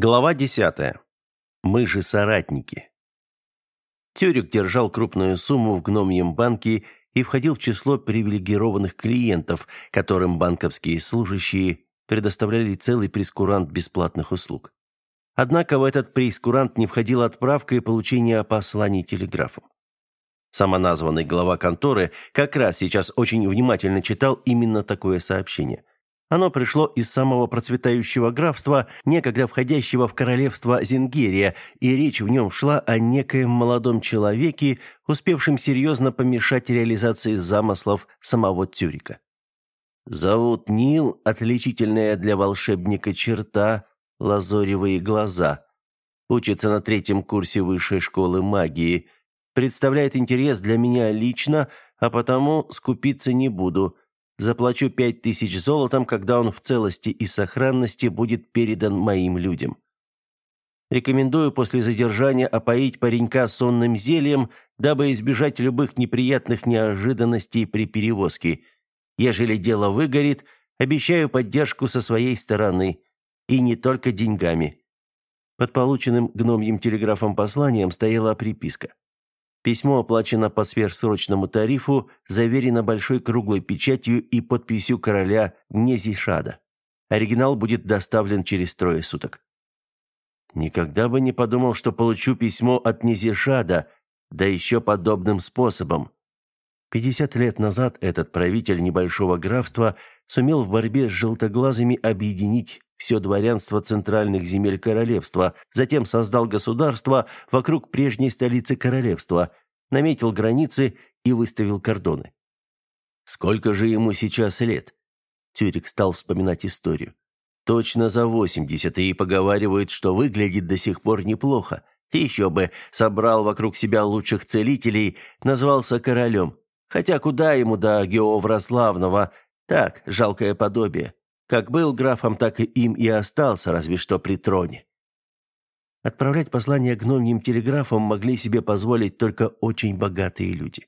Глава 10. Мы же соратники. Тюрик держал крупную сумму в гномьем банке и входил в число привилегированных клиентов, которым банковские служащие предоставляли целый прескурант бесплатных услуг. Однако в этот прескурант не входила отправка и получение посланий телеграфом. Самоназванный глава конторы как раз сейчас очень внимательно читал именно такое сообщение. Оно пришло из самого процветающего графства, некогда входящего в королевство Зингерия, и речь в нем шла о некоем молодом человеке, успевшем серьезно помешать реализации замыслов самого Тюрика. Зовут Нил, отличительная для волшебника черта – лазоревые глаза. Учится на третьем курсе высшей школы магии. Представляет интерес для меня лично, а потому скупиться не буду – Заплачу пять тысяч золотом, когда он в целости и сохранности будет передан моим людям. Рекомендую после задержания опоить паренька сонным зельем, дабы избежать любых неприятных неожиданностей при перевозке. Ежели дело выгорит, обещаю поддержку со своей стороны. И не только деньгами». Под полученным гномьим телеграфом посланием стояла приписка. Письмо оплачено по сверхсрочному тарифу, заверено большой круглой печатью и подписью короля Незишада. Оригинал будет доставлен через трое суток. Никогда бы не подумал, что получу письмо от Незишада, да еще подобным способом. Пятьдесят лет назад этот правитель небольшого графства сумел в борьбе с желтоглазыми объединить все дворянство центральных земель королевства, затем создал государство вокруг прежней столицы королевства, наметил границы и выставил кордоны. Сколько же ему сейчас лет? Тюрик стал вспоминать историю. Точно за восемьдесят, и поговаривают, что выглядит до сих пор неплохо. Еще бы, собрал вокруг себя лучших целителей, назвался королем. Хотя куда ему до Геовра Славного? Так, жалкое подобие. Как был графом, так и им и остался, разве что при троне. Отправлять послания гномьим телеграфом могли себе позволить только очень богатые люди.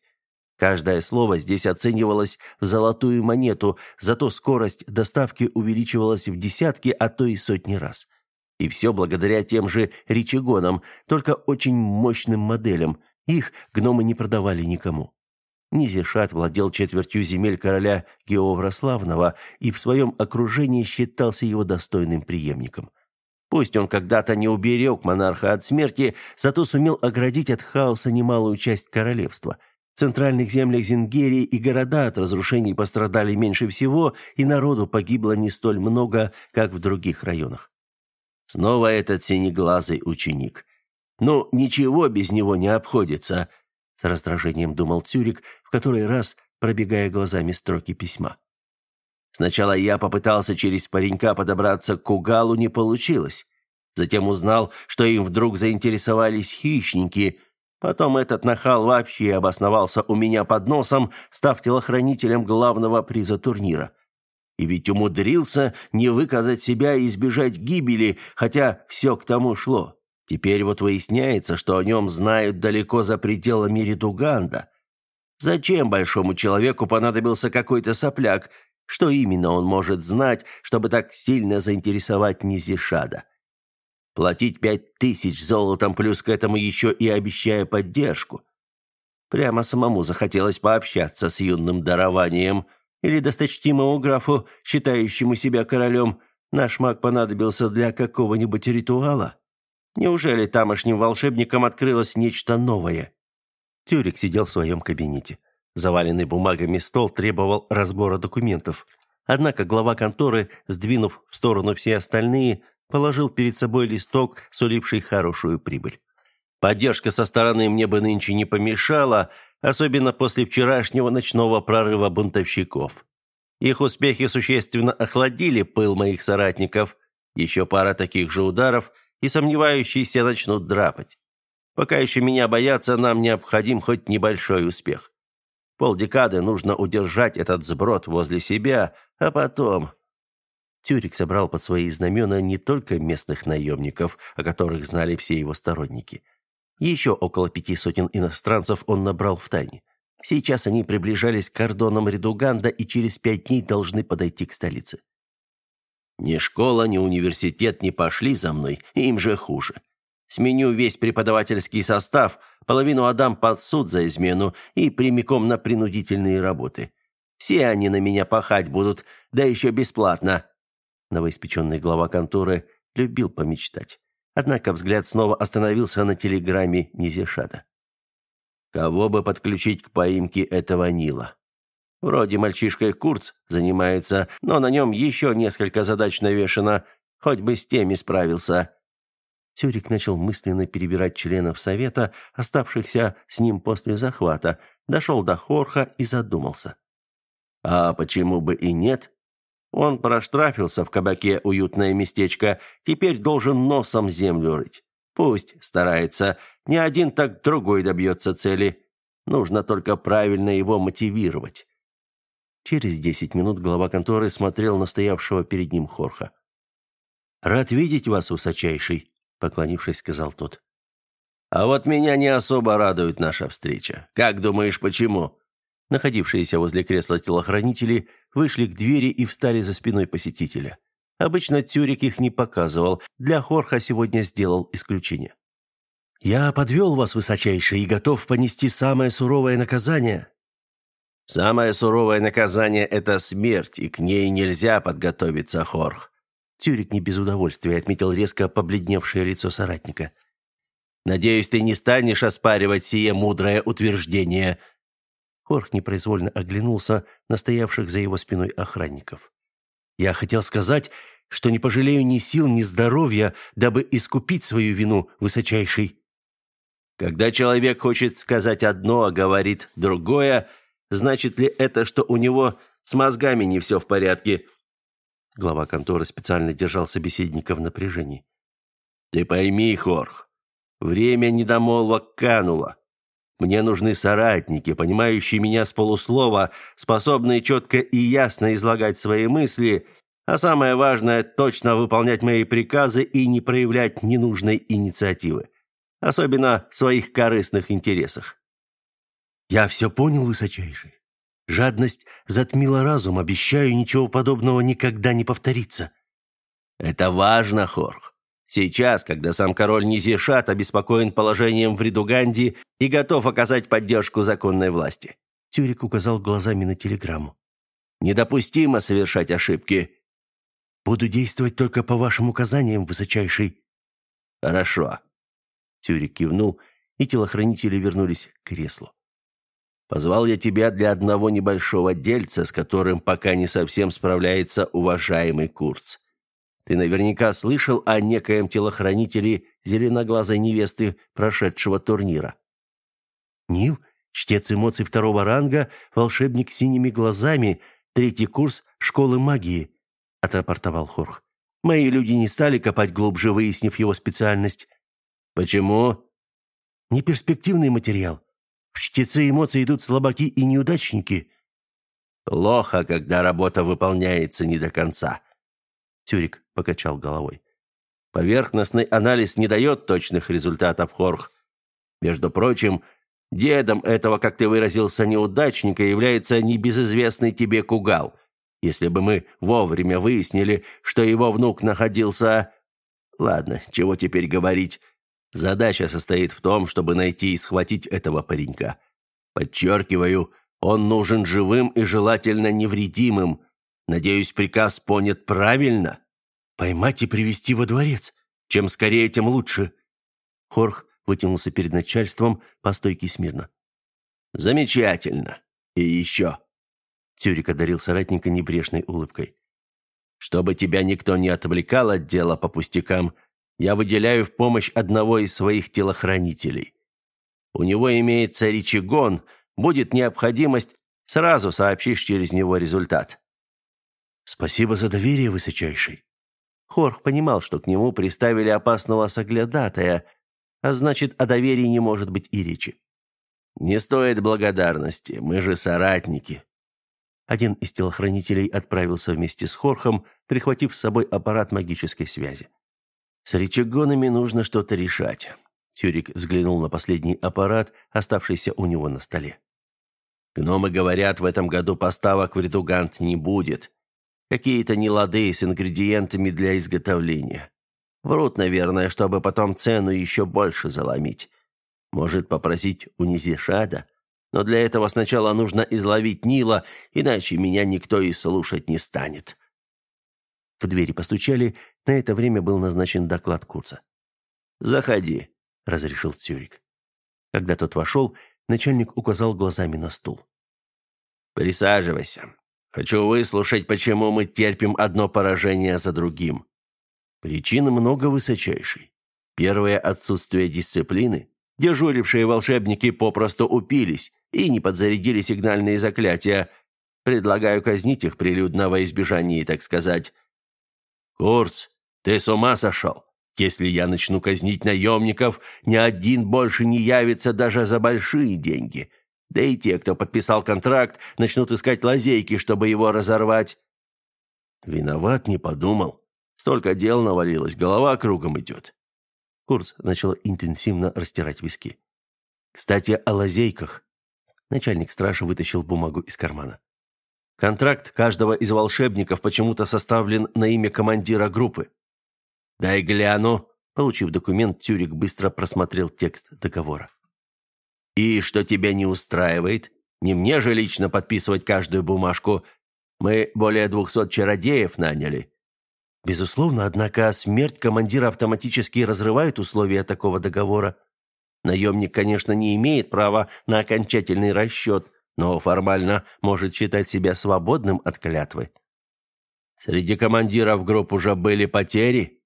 Каждое слово здесь оценивалось в золотую монету, зато скорость доставки увеличивалась в десятки, а то и сотни раз. И все благодаря тем же речегонам, только очень мощным моделям. Их гномы не продавали никому. Низишат владел четвертью земель короля Геовра Славного и в своем окружении считался его достойным преемником. Пусть он когда-то не уберег монарха от смерти, зато сумел оградить от хаоса немалую часть королевства. В центральных землях Зингерии и города от разрушений пострадали меньше всего, и народу погибло не столь много, как в других районах. Снова этот синеглазый ученик. Ну, ничего без него не обходится – с раздражением думал Цюрик, в который раз пробегая глазами строки письма. Сначала я попытался через паренька подобраться к Кугалу, не получилось. Затем узнал, что им вдруг заинтересовались хищники. Потом этот нахал вообще обосновался у меня под носом, став телохранителем главного приза турнира. И ведь умудрился не выказать себя и избежать гибели, хотя все к тому шло. Теперь вот выясняется, что о нем знают далеко за пределами Ридуганда. Зачем большому человеку понадобился какой-то сопляк? Что именно он может знать, чтобы так сильно заинтересовать Низишада? Платить пять тысяч золотом, плюс к этому еще и обещая поддержку. Прямо самому захотелось пообщаться с юным дарованием. Или досточтимому графу, считающему себя королем, наш маг понадобился для какого-нибудь ритуала? Неужели тамошним волшебникам открылось нечто новое? Тюрик сидел в своем кабинете. Заваленный бумагами стол требовал разбора документов. Однако глава конторы, сдвинув в сторону все остальные, положил перед собой листок, суливший хорошую прибыль. Поддержка со стороны мне бы нынче не помешала, особенно после вчерашнего ночного прорыва бунтовщиков. Их успехи существенно охладили пыл моих соратников. Еще пара таких же ударов, и сомневающиеся начнут драпать. Пока еще меня боятся, нам необходим хоть небольшой успех. Полдекады нужно удержать этот сброд возле себя, а потом... Тюрик собрал под свои знамена не только местных наемников, о которых знали все его сторонники. Еще около пяти сотен иностранцев он набрал в тайне. Сейчас они приближались к кордонам Редуганда и через пять дней должны подойти к столице. Ни школа, ни университет не пошли за мной, им же хуже. Сменю весь преподавательский состав, половину отдам под суд за измену и прямиком на принудительные работы. Все они на меня пахать будут, да еще бесплатно». Новоиспеченный глава конторы любил помечтать. Однако взгляд снова остановился на телеграмме Низешада. «Кого бы подключить к поимке этого Нила?» Вроде мальчишка Курц занимается, но на нем еще несколько задач навешано. Хоть бы с теми справился». Тюрик начал мысленно перебирать членов совета, оставшихся с ним после захвата, дошел до Хорха и задумался. «А почему бы и нет?» Он проштрафился в кабаке «Уютное местечко», теперь должен носом землю рыть. Пусть старается, не один, так другой добьется цели. Нужно только правильно его мотивировать. Через десять минут глава конторы смотрел на стоявшего перед ним Хорха. «Рад видеть вас, высочайший», — поклонившись, сказал тот. «А вот меня не особо радует наша встреча. Как думаешь, почему?» Находившиеся возле кресла телохранители вышли к двери и встали за спиной посетителя. Обычно Тюрик их не показывал, для Хорха сегодня сделал исключение. «Я подвел вас, высочайший, и готов понести самое суровое наказание», Самое суровое наказание – это смерть, и к ней нельзя подготовиться, Хорх. Тюрик не без удовольствия отметил резко побледневшее лицо соратника. «Надеюсь, ты не станешь оспаривать сие мудрое утверждение». Хорх непроизвольно оглянулся на стоявших за его спиной охранников. «Я хотел сказать, что не пожалею ни сил, ни здоровья, дабы искупить свою вину, высочайший». Когда человек хочет сказать одно, а говорит другое – Значит ли это, что у него с мозгами не все в порядке?» Глава конторы специально держал собеседника в напряжении. «Ты пойми, Хорх, время недомолвок кануло. Мне нужны соратники, понимающие меня с полуслова, способные четко и ясно излагать свои мысли, а самое важное – точно выполнять мои приказы и не проявлять ненужной инициативы, особенно в своих корыстных интересах. «Я все понял, высочайший. Жадность затмила разум, обещаю, ничего подобного никогда не повторится». «Это важно, Хорх. Сейчас, когда сам король Низишат обеспокоен положением в Ридуганди и готов оказать поддержку законной власти». Тюрик указал глазами на телеграмму. «Недопустимо совершать ошибки». «Буду действовать только по вашим указаниям, высочайший». «Хорошо». Тюрик кивнул, и телохранители вернулись к креслу. Позвал я тебя для одного небольшого дельца, с которым пока не совсем справляется уважаемый Курц. Ты наверняка слышал о некоем телохранителе зеленоглазой невесты прошедшего турнира. Нил, чтец эмоций второго ранга, волшебник с синими глазами, третий курс школы магии, отрапортовал Хорх. Мои люди не стали копать глубже, выяснив его специальность. Почему? Неперспективный материал. В чтецы эмоций идут слабаки и неудачники. Плохо, когда работа выполняется не до конца. Тюрик покачал головой. Поверхностный анализ не дает точных результатов, Хорх. Между прочим, дедом этого, как ты выразился, неудачника является небезызвестный тебе Кугал. Если бы мы вовремя выяснили, что его внук находился... Ладно, чего теперь говорить. Задача состоит в том, чтобы найти и схватить этого паренька. Подчеркиваю, он нужен живым и желательно невредимым. Надеюсь, приказ понят правильно. Поймать и привести во дворец. Чем скорее, тем лучше. Хорх вытянулся перед начальством по стойке смирно. Замечательно. И еще. Тюрик одарил соратника небрежной улыбкой. Чтобы тебя никто не отвлекал от дела по пустякам, я выделяю в помощь одного из своих телохранителей. У него имеется речигон, будет необходимость, сразу сообщишь через него результат. Спасибо за доверие, высочайший. Хорх понимал, что к нему приставили опасного соглядатая, а значит, о доверии не может быть и речи. Не стоит благодарности, мы же соратники. Один из телохранителей отправился вместе с Хорхом, прихватив с собой аппарат магической связи. С рычагонами нужно что-то решать. Тюрик взглянул на последний аппарат, оставшийся у него на столе. Гномы говорят, в этом году поставок в Редугант не будет. Какие-то нелады с ингредиентами для изготовления. Врут, наверное, чтобы потом цену еще больше заломить. Может, попросить у Низишада? Но для этого сначала нужно изловить Нила, иначе меня никто и слушать не станет. В двери постучали, на это время был назначен доклад Курца. «Заходи», — разрешил Цюрик. Когда тот вошел, начальник указал глазами на стул. «Присаживайся. Хочу выслушать, почему мы терпим одно поражение за другим. Причин много высочайшей. Первое – отсутствие дисциплины. Дежурившие волшебники попросту упились и не подзарядили сигнальные заклятия. Предлагаю казнить их прилюдно во избежание, так сказать. Курс, ты с ума сошел? Если я начну казнить наемников, ни один больше не явится даже за большие деньги. Да и те, кто подписал контракт, начнут искать лазейки, чтобы его разорвать. Виноват, не подумал. Столько дел навалилось, голова кругом идет. Курц начал интенсивно растирать виски. Кстати, о лазейках. Начальник стражи вытащил бумагу из кармана. Контракт каждого из волшебников почему-то составлен на имя командира группы. Дай гляну. Получив документ, Тюрик быстро просмотрел текст договора. «И что тебя не устраивает? Не мне же лично подписывать каждую бумажку. Мы более двухсот чародеев наняли». «Безусловно, однако смерть командира автоматически разрывает условия такого договора. Наемник, конечно, не имеет права на окончательный расчет, но формально может считать себя свободным от клятвы». «Среди командиров групп уже были потери?»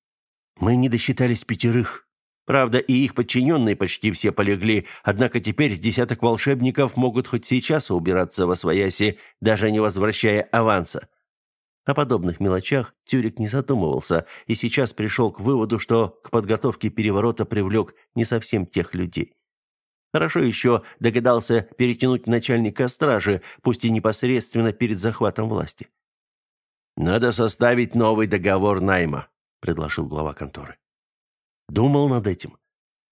«Мы не досчитались пятерых». Правда, и их подчиненные почти все полегли, однако теперь с десяток волшебников могут хоть сейчас убираться во свояси, даже не возвращая аванса. О подобных мелочах Тюрик не задумывался и сейчас пришел к выводу, что к подготовке переворота привлек не совсем тех людей. Хорошо еще догадался перетянуть начальника стражи, пусть и непосредственно перед захватом власти. «Надо составить новый договор найма», — предложил глава конторы. Думал над этим.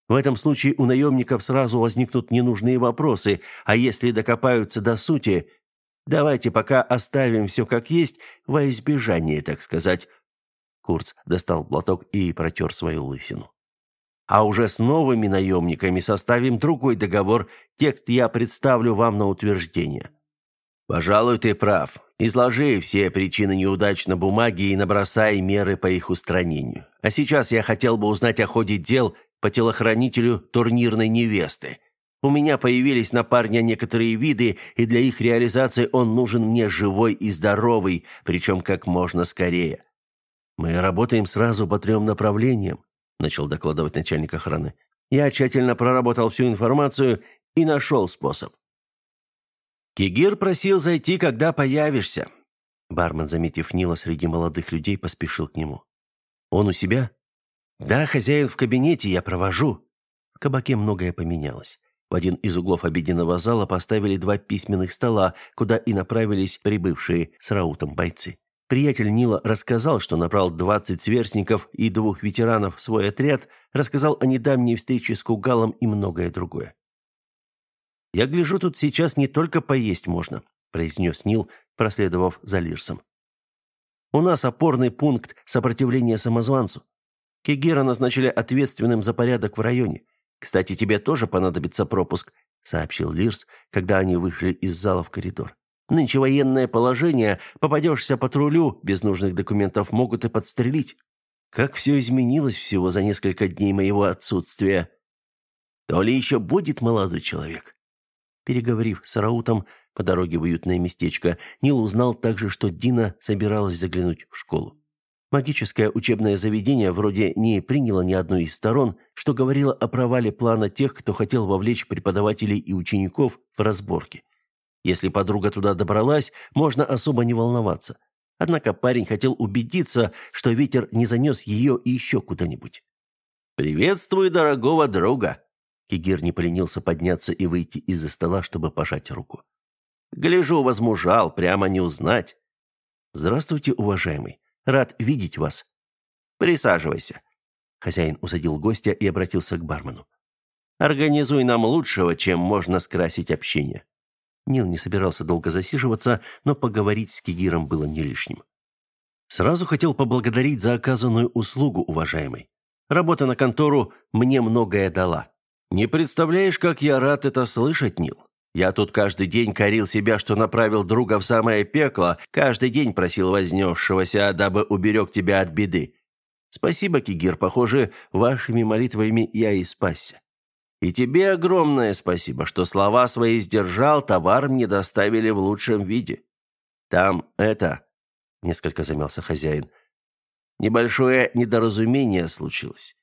В этом случае у наемников сразу возникнут ненужные вопросы, а если докопаются до сути, давайте пока оставим все как есть, во избежание, так сказать. Курц достал платок и протер свою лысину. А уже с новыми наемниками составим другой договор, текст я представлю вам на утверждение. Пожалуй, ты прав. Изложи все причины неудач на бумаге и набросай меры по их устранению. А сейчас я хотел бы узнать о ходе дел по телохранителю турнирной невесты. У меня появились на парня некоторые виды, и для их реализации он нужен мне живой и здоровый, причем как можно скорее. Мы работаем сразу по трем направлениям, начал докладывать начальник охраны. Я тщательно проработал всю информацию и нашел способ. Кигир просил зайти, когда появишься. Бармен, заметив Нила среди молодых людей, поспешил к нему. Он у себя? Да, хозяин в кабинете, я провожу. В кабаке многое поменялось. В один из углов обеденного зала поставили два письменных стола, куда и направились прибывшие с раутом бойцы. Приятель Нила рассказал, что набрал 20 сверстников и двух ветеранов в свой отряд, рассказал о недавней встрече с Кугалом и многое другое. «Я гляжу, тут сейчас не только поесть можно», – произнес Нил, проследовав за Лирсом. «У нас опорный пункт сопротивления самозванцу. Кегера назначили ответственным за порядок в районе. Кстати, тебе тоже понадобится пропуск», – сообщил Лирс, когда они вышли из зала в коридор. «Нынче военное положение, попадешься патрулю, без нужных документов могут и подстрелить. Как все изменилось всего за несколько дней моего отсутствия. То ли еще будет молодой человек?» Переговорив с Раутом по дороге в уютное местечко, Нил узнал также, что Дина собиралась заглянуть в школу. Магическое учебное заведение вроде не приняло ни одной из сторон, что говорило о провале плана тех, кто хотел вовлечь преподавателей и учеников в разборки. Если подруга туда добралась, можно особо не волноваться. Однако парень хотел убедиться, что ветер не занес ее еще куда-нибудь. «Приветствую дорогого друга!» Кигир не поленился подняться и выйти из-за стола, чтобы пожать руку. «Гляжу, возмужал, прямо не узнать». «Здравствуйте, уважаемый. Рад видеть вас». «Присаживайся». Хозяин усадил гостя и обратился к бармену. «Организуй нам лучшего, чем можно скрасить общение». Нил не собирался долго засиживаться, но поговорить с Кигиром было не лишним. Сразу хотел поблагодарить за оказанную услугу, уважаемый. Работа на контору мне многое дала. Не представляешь, как я рад это слышать, Нил. Я тут каждый день корил себя, что направил друга в самое пекло, каждый день просил вознесшегося, дабы уберег тебя от беды. Спасибо, Кигир, похоже, вашими молитвами я и спасся. И тебе огромное спасибо, что слова свои сдержал, товар мне доставили в лучшем виде. Там это...» Несколько замялся хозяин. «Небольшое недоразумение случилось.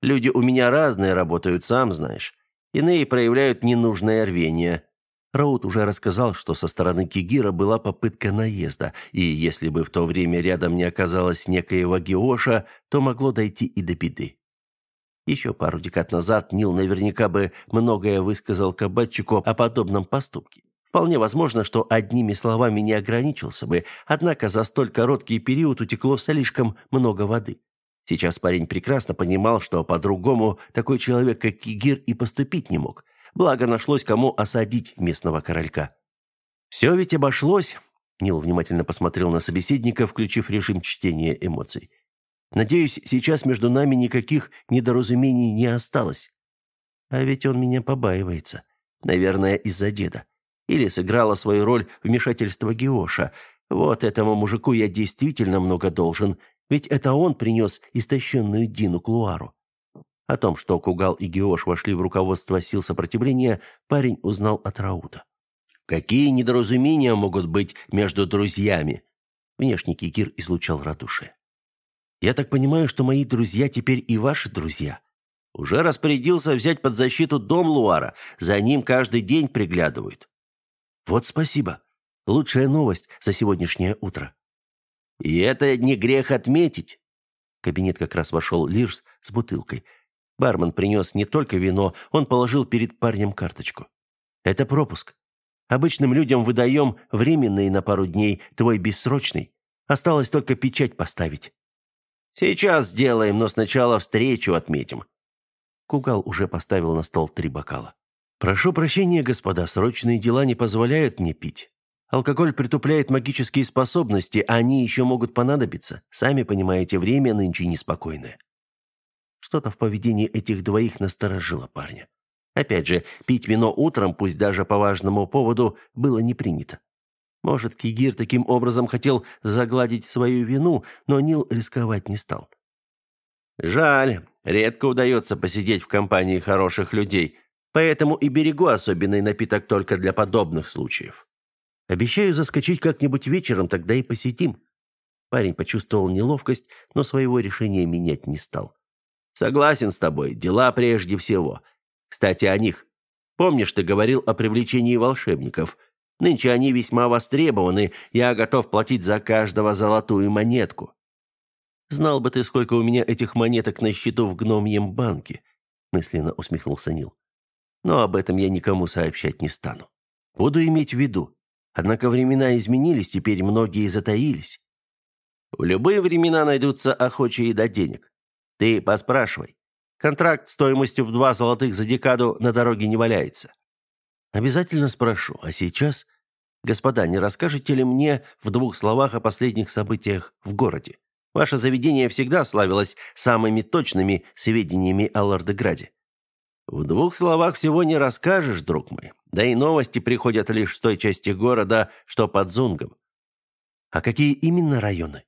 Люди у меня разные работают, сам знаешь. Иные проявляют ненужное рвение. Раут уже рассказал, что со стороны Кигира была попытка наезда, и если бы в то время рядом не оказалось некоего Геоша, то могло дойти и до беды. Еще пару декад назад Нил наверняка бы многое высказал кабачику о подобном поступке. Вполне возможно, что одними словами не ограничился бы, однако за столь короткий период утекло слишком много воды. Сейчас парень прекрасно понимал, что по-другому такой человек, как Кигир, и поступить не мог. Благо нашлось, кому осадить местного королька. «Все ведь обошлось», — Нил внимательно посмотрел на собеседника, включив режим чтения эмоций. Надеюсь, сейчас между нами никаких недоразумений не осталось. А ведь он меня побаивается. Наверное, из-за деда. Или сыграла свою роль вмешательство Геоша. Вот этому мужику я действительно много должен, ведь это он принес истощенную Дину Клуару. О том, что Кугал и Геош вошли в руководство сил сопротивления, парень узнал от Раута. «Какие недоразумения могут быть между друзьями?» Внешний Кикир излучал радушие. Я так понимаю, что мои друзья теперь и ваши друзья. Уже распорядился взять под защиту дом Луара. За ним каждый день приглядывают. Вот спасибо. Лучшая новость за сегодняшнее утро. И это не грех отметить. В кабинет как раз вошел Лирс с бутылкой. Бармен принес не только вино, он положил перед парнем карточку. Это пропуск. Обычным людям выдаем временный на пару дней, твой бессрочный. Осталось только печать поставить. Сейчас сделаем, но сначала встречу отметим. Кугал уже поставил на стол три бокала. Прошу прощения, господа, срочные дела не позволяют мне пить. Алкоголь притупляет магические способности, а они еще могут понадобиться. Сами понимаете, время нынче неспокойное. Что-то в поведении этих двоих насторожило парня. Опять же, пить вино утром, пусть даже по важному поводу, было не принято. Может, Кигир таким образом хотел загладить свою вину, но Нил рисковать не стал. «Жаль, редко удается посидеть в компании хороших людей, поэтому и берегу особенный напиток только для подобных случаев. Обещаю заскочить как-нибудь вечером, тогда и посетим». Парень почувствовал неловкость, но своего решения менять не стал. «Согласен с тобой, дела прежде всего. Кстати, о них. Помнишь, ты говорил о привлечении волшебников?» Нынче они весьма востребованы, я готов платить за каждого золотую монетку. Знал бы ты, сколько у меня этих монеток на счету в гномьем банке, мысленно усмехнулся Нил. Но об этом я никому сообщать не стану. Буду иметь в виду. Однако времена изменились, теперь многие затаились. В любые времена найдутся охочие до денег. Ты поспрашивай. Контракт стоимостью в два золотых за декаду на дороге не валяется. Обязательно спрошу. А сейчас, господа, не расскажете ли мне в двух словах о последних событиях в городе? Ваше заведение всегда славилось самыми точными сведениями о Лордеграде. В двух словах всего не расскажешь, друг мой. Да и новости приходят лишь с той части города, что под Зунгом. А какие именно районы?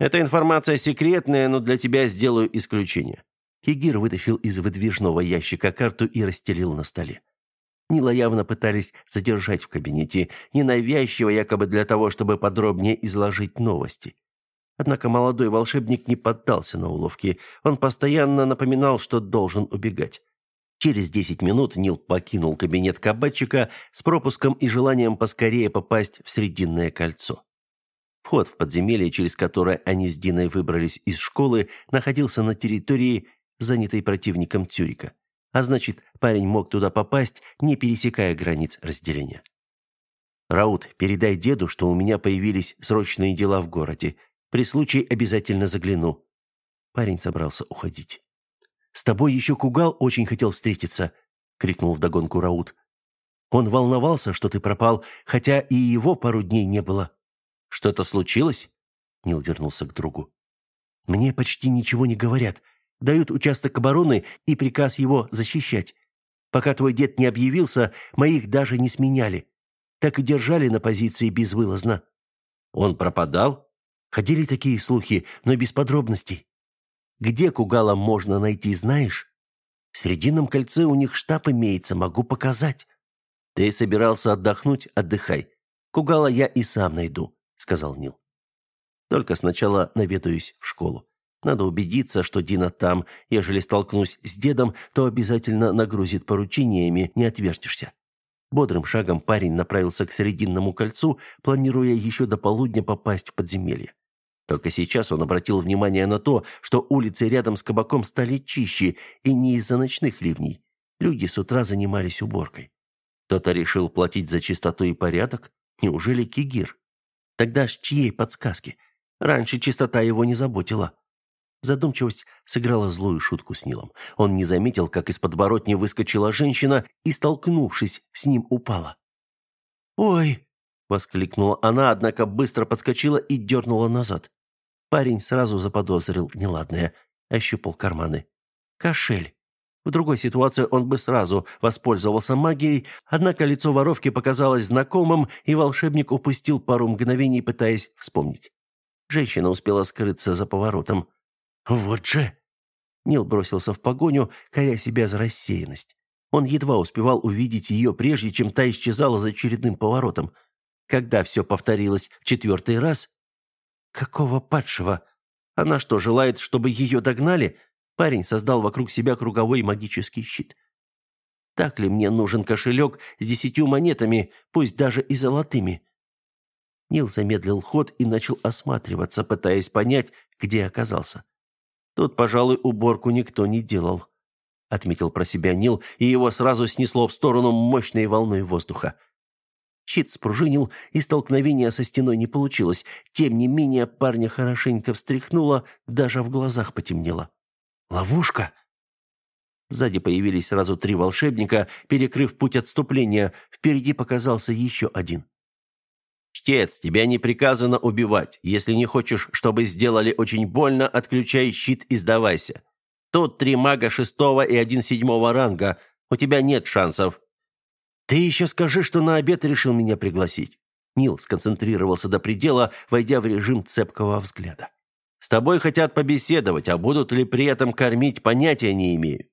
Эта информация секретная, но для тебя сделаю исключение. Кигир вытащил из выдвижного ящика карту и расстелил на столе. Нила явно пытались задержать в кабинете, ненавязчиво якобы для того, чтобы подробнее изложить новости. Однако молодой волшебник не поддался на уловки. Он постоянно напоминал, что должен убегать. Через десять минут Нил покинул кабинет кабачика с пропуском и желанием поскорее попасть в Срединное кольцо. Вход в подземелье, через которое они с Диной выбрались из школы, находился на территории, занятой противником Тюрика а значит, парень мог туда попасть, не пересекая границ разделения. «Раут, передай деду, что у меня появились срочные дела в городе. При случае обязательно загляну». Парень собрался уходить. «С тобой еще Кугал очень хотел встретиться», — крикнул вдогонку Раут. «Он волновался, что ты пропал, хотя и его пару дней не было. Что-то случилось?» Нил вернулся к другу. Мне почти ничего не говорят. Дают участок обороны и приказ его защищать. Пока твой дед не объявился, моих даже не сменяли. Так и держали на позиции безвылазно. Он пропадал? Ходили такие слухи, но без подробностей. Где Кугала можно найти, знаешь? В Срединном кольце у них штаб имеется, могу показать. Ты собирался отдохнуть? Отдыхай. Кугала я и сам найду, сказал Нил. Только сначала наведаюсь в школу. Надо убедиться, что Дина там. Ежели столкнусь с дедом, то обязательно нагрузит поручениями, не отвертишься. Бодрым шагом парень направился к Срединному кольцу, планируя еще до полудня попасть в подземелье. Только сейчас он обратил внимание на то, что улицы рядом с кабаком стали чище, и не из-за ночных ливней. Люди с утра занимались уборкой. Кто-то решил платить за чистоту и порядок? Неужели Кигир? Тогда с чьей подсказки? Раньше чистота его не заботила. Задумчивость сыграла злую шутку с Нилом. Он не заметил, как из подборотни выскочила женщина и, столкнувшись, с ним упала. «Ой!» — воскликнула она, однако быстро подскочила и дернула назад. Парень сразу заподозрил неладное, ощупал карманы. «Кошель!» В другой ситуации он бы сразу воспользовался магией, однако лицо воровки показалось знакомым, и волшебник упустил пару мгновений, пытаясь вспомнить. Женщина успела скрыться за поворотом. «Вот же!» Нил бросился в погоню, коря себя за рассеянность. Он едва успевал увидеть ее, прежде чем та исчезала за очередным поворотом. Когда все повторилось в четвертый раз... Какого падшего? Она что, желает, чтобы ее догнали? Парень создал вокруг себя круговой магический щит. Так ли мне нужен кошелек с десятью монетами, пусть даже и золотыми? Нил замедлил ход и начал осматриваться, пытаясь понять, где оказался. Тут, пожалуй, уборку никто не делал, отметил про себя Нил, и его сразу снесло в сторону мощной волной воздуха. Щит спружинил, и столкновения со стеной не получилось. Тем не менее, парня хорошенько встряхнуло, даже в глазах потемнело. «Ловушка!» Сзади появились сразу три волшебника, перекрыв путь отступления. Впереди показался еще один. «Чтец, тебя не приказано убивать. Если не хочешь, чтобы сделали очень больно, отключай щит и сдавайся. Тут три мага шестого и один седьмого ранга. У тебя нет шансов». «Ты еще скажи, что на обед решил меня пригласить». Нил сконцентрировался до предела, войдя в режим цепкого взгляда. «С тобой хотят побеседовать, а будут ли при этом кормить, понятия не имею».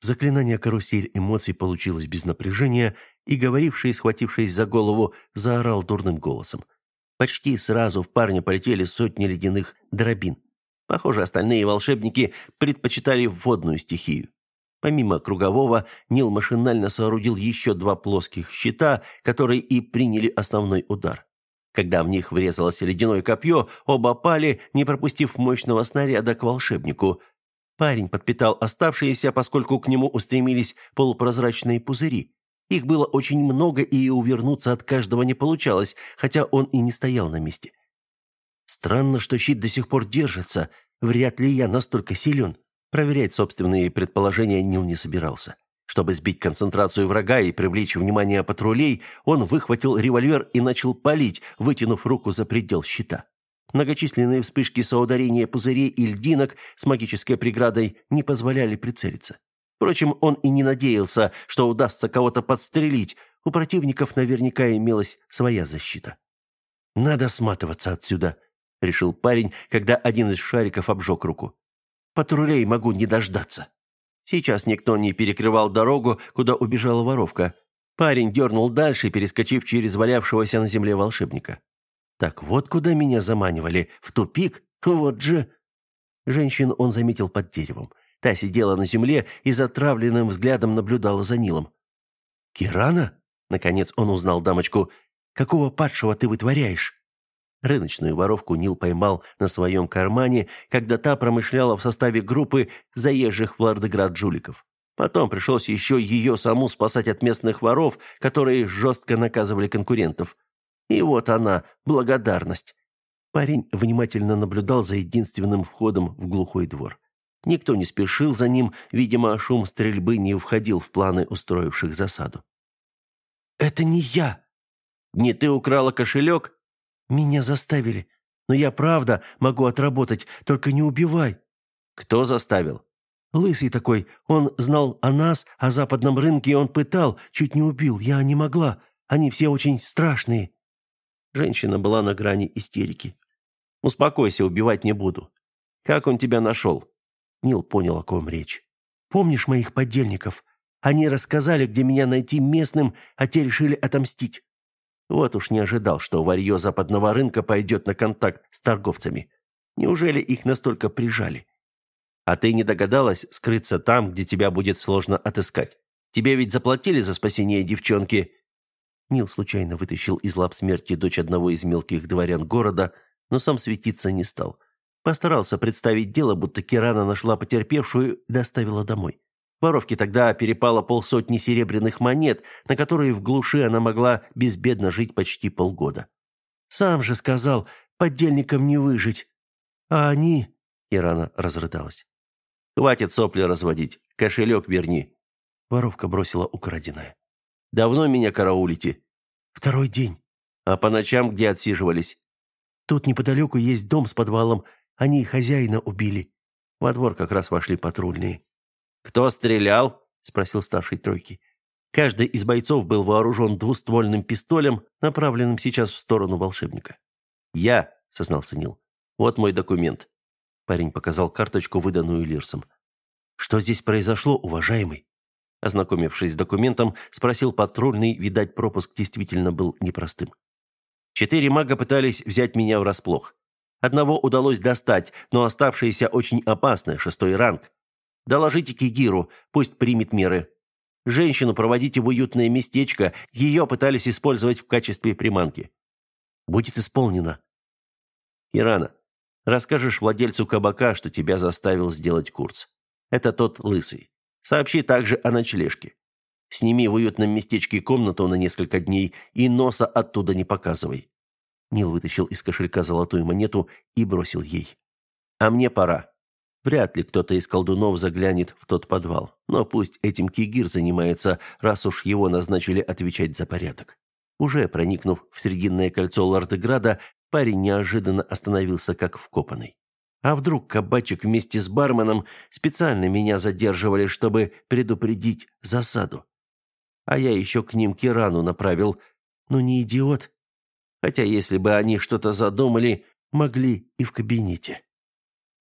Заклинание «Карусель эмоций» получилось без напряжения, и говоривший, схватившись за голову, заорал дурным голосом. Почти сразу в парня полетели сотни ледяных дробин. Похоже, остальные волшебники предпочитали водную стихию. Помимо кругового, Нил машинально соорудил еще два плоских щита, которые и приняли основной удар. Когда в них врезалось ледяное копье, оба пали, не пропустив мощного снаряда к волшебнику. Парень подпитал оставшиеся, поскольку к нему устремились полупрозрачные пузыри. Их было очень много, и увернуться от каждого не получалось, хотя он и не стоял на месте. Странно, что щит до сих пор держится. Вряд ли я настолько силен. Проверять собственные предположения Нил не собирался. Чтобы сбить концентрацию врага и привлечь внимание патрулей, он выхватил револьвер и начал палить, вытянув руку за предел щита. Многочисленные вспышки соударения пузырей и льдинок с магической преградой не позволяли прицелиться. Впрочем, он и не надеялся, что удастся кого-то подстрелить. У противников наверняка имелась своя защита. «Надо сматываться отсюда», — решил парень, когда один из шариков обжег руку. «Патрулей могу не дождаться». Сейчас никто не перекрывал дорогу, куда убежала воровка. Парень дернул дальше, перескочив через валявшегося на земле волшебника. «Так вот куда меня заманивали. В тупик? Вот же...» Женщин он заметил под деревом. Та сидела на земле и затравленным взглядом наблюдала за Нилом. «Кирана?» — наконец он узнал дамочку. «Какого падшего ты вытворяешь?» Рыночную воровку Нил поймал на своем кармане, когда та промышляла в составе группы заезжих в Лардеград жуликов. Потом пришлось еще ее саму спасать от местных воров, которые жестко наказывали конкурентов. И вот она, благодарность. Парень внимательно наблюдал за единственным входом в глухой двор. Никто не спешил за ним, видимо, шум стрельбы не входил в планы устроивших засаду. «Это не я!» «Не ты украла кошелек?» «Меня заставили. Но я правда могу отработать, только не убивай». «Кто заставил?» «Лысый такой. Он знал о нас, о западном рынке, и он пытал, чуть не убил. Я не могла. Они все очень страшные». Женщина была на грани истерики. «Успокойся, убивать не буду. Как он тебя нашел?» Нил понял, о ком речь. «Помнишь моих подельников? Они рассказали, где меня найти местным, а те решили отомстить. Вот уж не ожидал, что варьё западного рынка пойдет на контакт с торговцами. Неужели их настолько прижали? А ты не догадалась скрыться там, где тебя будет сложно отыскать? Тебе ведь заплатили за спасение девчонки?» Нил случайно вытащил из лап смерти дочь одного из мелких дворян города, но сам светиться не стал. Постарался представить дело, будто Кирана нашла потерпевшую и доставила домой. Воровке тогда перепало полсотни серебряных монет, на которые в глуши она могла безбедно жить почти полгода. «Сам же сказал, поддельникам не выжить. А они...» Ирана разрыдалась. «Хватит сопли разводить. Кошелек верни». Воровка бросила украденное. «Давно меня караулите?» «Второй день». «А по ночам где отсиживались?» «Тут неподалеку есть дом с подвалом. Они хозяина убили». Во двор как раз вошли патрульные. «Кто стрелял?» – спросил старший тройки. Каждый из бойцов был вооружен двуствольным пистолем, направленным сейчас в сторону волшебника. «Я», – сознался Нил. «Вот мой документ». Парень показал карточку, выданную Лирсом. «Что здесь произошло, уважаемый?» Ознакомившись с документом, спросил патрульный, видать, пропуск действительно был непростым. «Четыре мага пытались взять меня врасплох. Одного удалось достать, но оставшиеся очень опасны, шестой ранг. Доложите Кигиру, пусть примет меры. Женщину проводите в уютное местечко, ее пытались использовать в качестве приманки. Будет исполнено. Ирана, расскажешь владельцу кабака, что тебя заставил сделать курс. Это тот лысый. Сообщи также о ночлежке. Сними в уютном местечке комнату на несколько дней и носа оттуда не показывай. Нил вытащил из кошелька золотую монету и бросил ей. А мне пора. Вряд ли кто-то из колдунов заглянет в тот подвал. Но пусть этим Кигир занимается, раз уж его назначили отвечать за порядок. Уже проникнув в срединное кольцо Лордеграда, парень неожиданно остановился как вкопанный. А вдруг кабачик вместе с барменом специально меня задерживали, чтобы предупредить засаду? А я еще к ним Кирану направил. Ну не идиот. Хотя если бы они что-то задумали, могли и в кабинете.